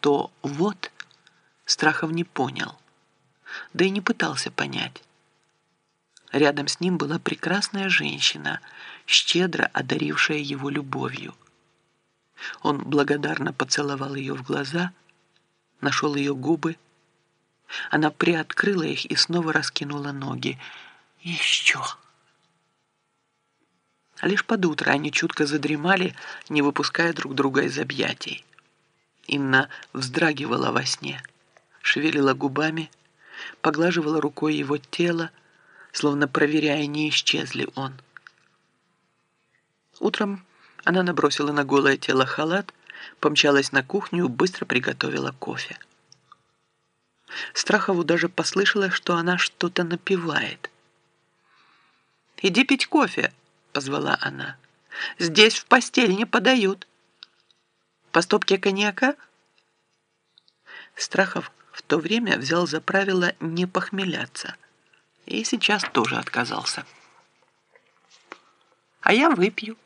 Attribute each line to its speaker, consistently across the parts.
Speaker 1: что «вот» Страхов не понял, да и не пытался понять. Рядом с ним была прекрасная женщина, щедро одарившая его любовью. Он благодарно поцеловал ее в глаза, нашел ее губы. Она приоткрыла их и снова раскинула ноги. «Еще!» Лишь под утро они чутко задремали, не выпуская друг друга из объятий. Инна вздрагивала во сне, шевелила губами, поглаживала рукой его тело, словно проверяя, не исчез ли он. Утром она набросила на голое тело халат, помчалась на кухню, быстро приготовила кофе. Страхову даже послышалось, что она что-то напевает. «Иди пить кофе», — позвала она. «Здесь в постель не подают». «По стопке коньяка?» Страхов в то время взял за правило не похмеляться и сейчас тоже отказался. «А я выпью».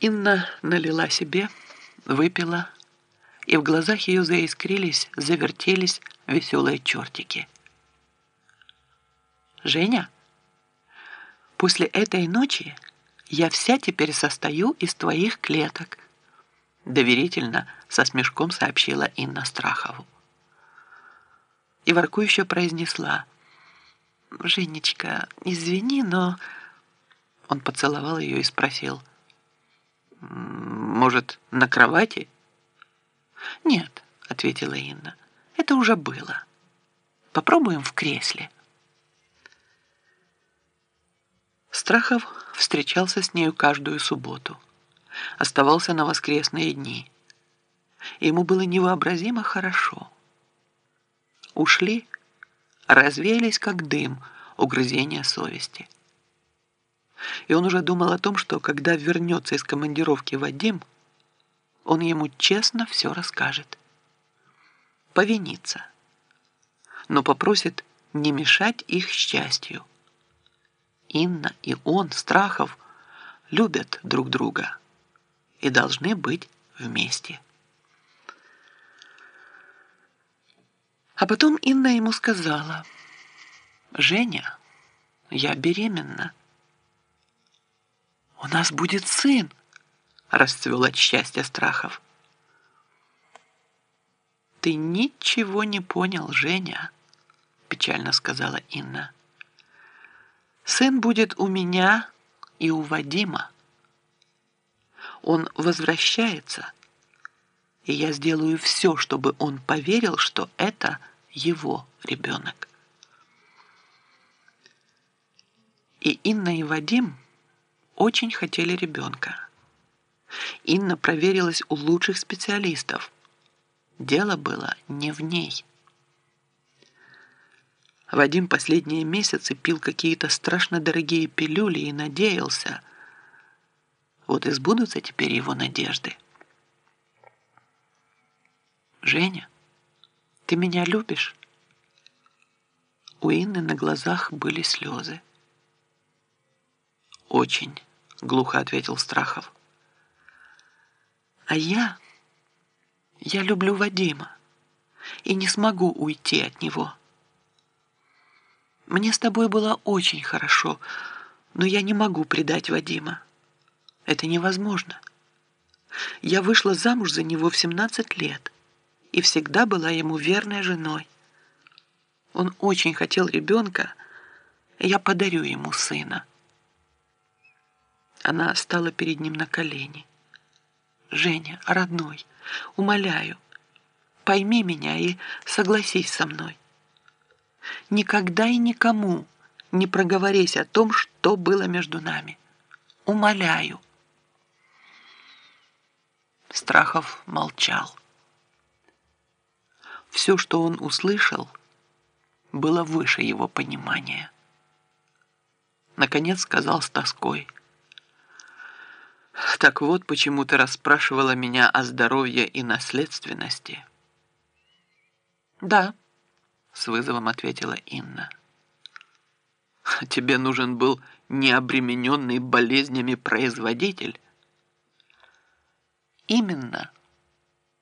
Speaker 1: Инна налила себе, выпила, и в глазах ее заискрились, завертелись веселые чертики. «Женя?» После этой ночи я вся теперь состою из твоих клеток», доверительно со смешком сообщила Инна Страхову. И воркующе произнесла, «Женечка, извини, но...» Он поцеловал ее и спросил, «Может, на кровати?» «Нет», — ответила Инна, — «это уже было. Попробуем в кресле». Страхов встречался с нею каждую субботу. Оставался на воскресные дни. Ему было невообразимо хорошо. Ушли, развеялись как дым угрызения совести. И он уже думал о том, что когда вернется из командировки Вадим, он ему честно все расскажет. Повинится. Но попросит не мешать их счастью. Инна и он, Страхов, любят друг друга и должны быть вместе. А потом Инна ему сказала, «Женя, я беременна». «У нас будет сын!» – расцвел от счастья Страхов. «Ты ничего не понял, Женя», – печально сказала Инна. Сын будет у меня и у Вадима. Он возвращается, и я сделаю все, чтобы он поверил, что это его ребенок. И Инна и Вадим очень хотели ребенка. Инна проверилась у лучших специалистов. Дело было не в ней. Вадим последние месяцы пил какие-то страшно дорогие пилюли и надеялся. Вот и сбудутся теперь его надежды. «Женя, ты меня любишь?» У Инны на глазах были слезы. «Очень», — глухо ответил Страхов. «А я... я люблю Вадима и не смогу уйти от него». Мне с тобой было очень хорошо, но я не могу предать Вадима. Это невозможно. Я вышла замуж за него в 17 лет и всегда была ему верной женой. Он очень хотел ребенка, я подарю ему сына. Она стала перед ним на колени. «Женя, родной, умоляю, пойми меня и согласись со мной. Никогда и никому не проговорись о том, что было между нами. Умоляю. Страхов молчал. Все, что он услышал, было выше его понимания. Наконец сказал с тоской. «Так вот, почему ты расспрашивала меня о здоровье и наследственности?» «Да», с вызовом ответила Инна. Тебе нужен был необремененный болезнями производитель. Именно,